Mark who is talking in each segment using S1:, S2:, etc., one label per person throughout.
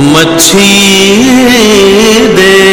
S1: मच्छी दे।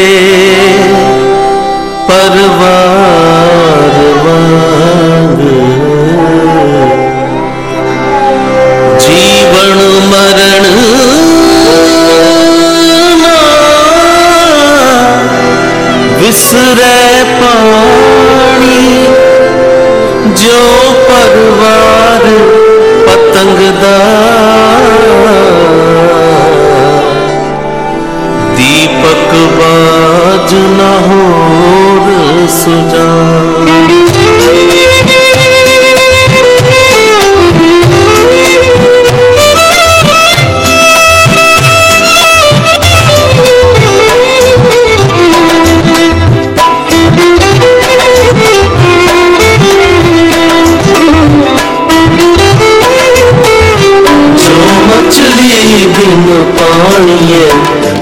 S1: बिन पानिए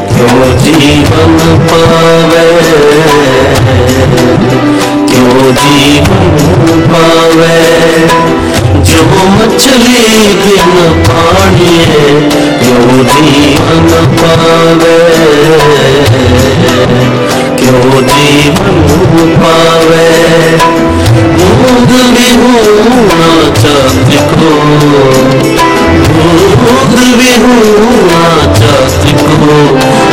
S1: क्यों जीवन पावे? क्यों जीवन पावे? जो मछली बिन पानिए क्यों जीवन पावे? क्यों जीवन पावे? दूध भी होना चाहती को। भी को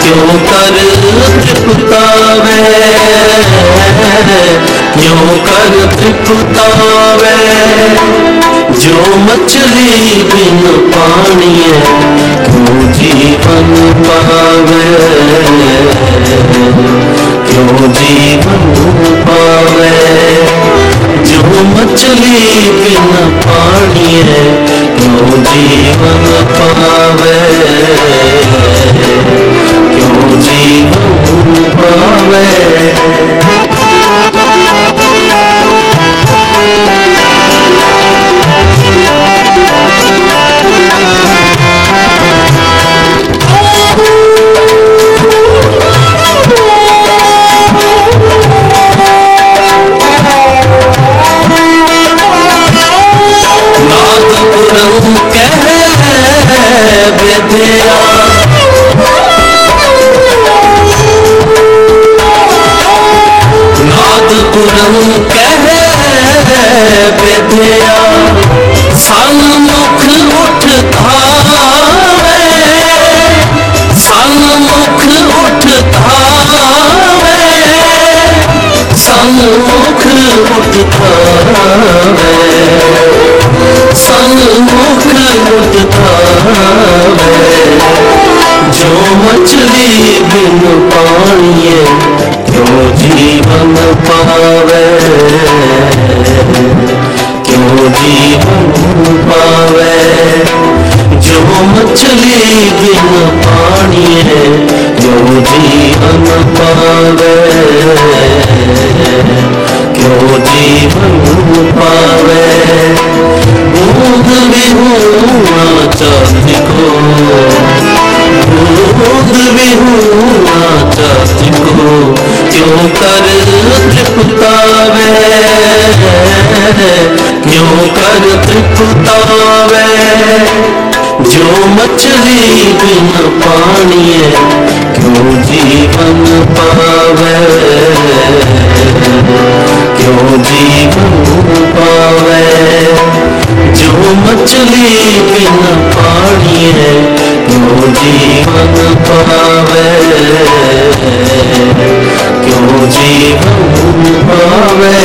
S1: क्यों कर तृप्तावे क्यों कर तृप्तावे जो मछली बिन पानी है क्यों जीवन पावे क्यों जीवन पावे जो मछली बिन पानी है। क्यों जीवन पावे क्यों जीवन पावे? सन्मुख उठ धावे सन्मुख उठावे जो मछली बिन पानिए क्यों जीवन पावे क्यों जीवन पावे। जो मछली बिन पानी है क्यों जीवन पावे क्यों जीवन पावे दूध भी होना चाहती को दूध भी होना चाहती को क्यों कर तृप्तावे क्यों कर तृप्तावे जो मछली बिन पानी है, क्यों जीवन पावे? क्यों जीवन पावे? जो मछली बिन पानी है, क्यों जीवन पावे? क्यों जीवन पावे?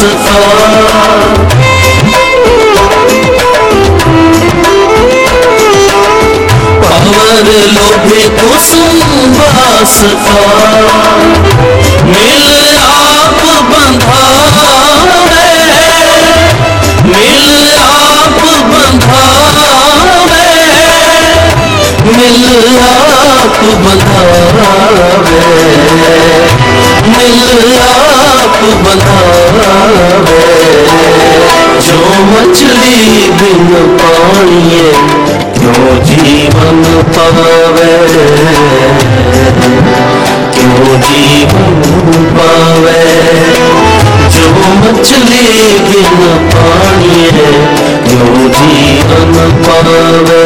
S1: वासता पावर लोभे कुसुम वासता मिल आप बंधावे मिल आप बंधावे मिल आप बंधावे मिल आप बंधावे जो मछली बिन पानिए क्यों जीवन पावे? क्यों जीवन पावे? जो मछली बिन पानिए क्यों जीवन पावे?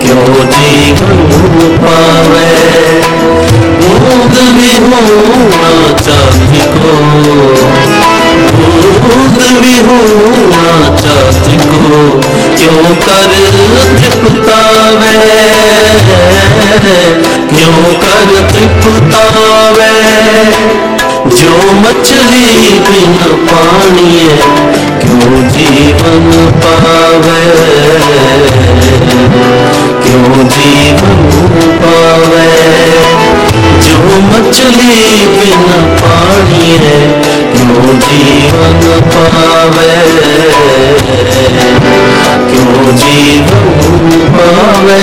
S1: क्यों जीवन पावे? भी होना कर तृप्तावे क्यों कर तृप्तावे जो मछली बिन पानी है क्यों जीवन पावे? क्यों जीवन पावे? जो मछली बिन पानी है क्यों जीवन पावे? जीवन पावे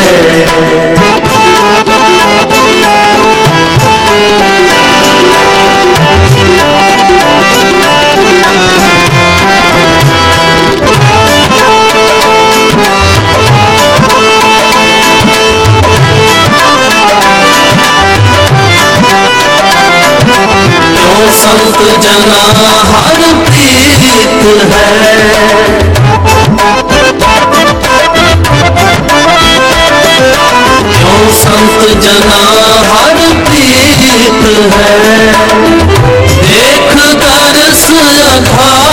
S1: संत जना हर प्रीत है। जना हर प्रीत है। देख दर्श अघारे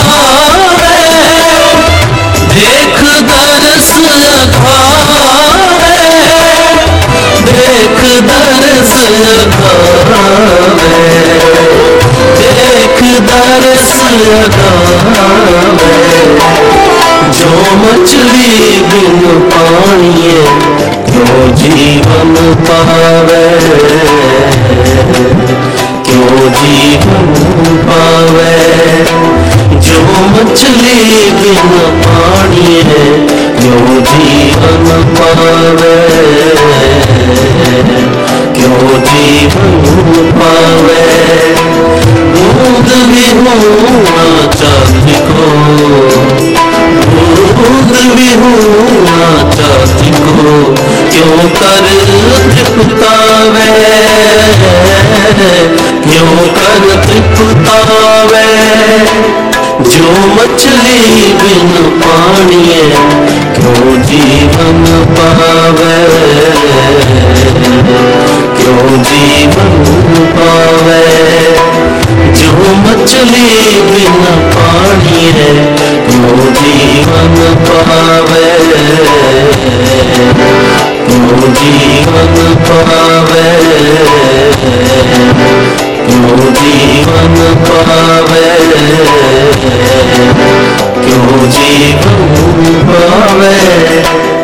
S1: मछली बिन पानिए क्यों जीवन पावे क्यों जीवन पावे जो मछली बिन पानिए क्यों जीवन पावे, क्यों जीवन पावे दूध भी होना चाहती को? चाहती को क्यों कर तृप्तावे क्यों कर तृप्तावे जो मछली बिन पानिए क्यों जीवन पावे क्यों जीवन पावे जो मछली बिन पानी है? मोदी मन पावे। मोदी मन पावे। मोदी मन पावे। क्यों जीवन पावे।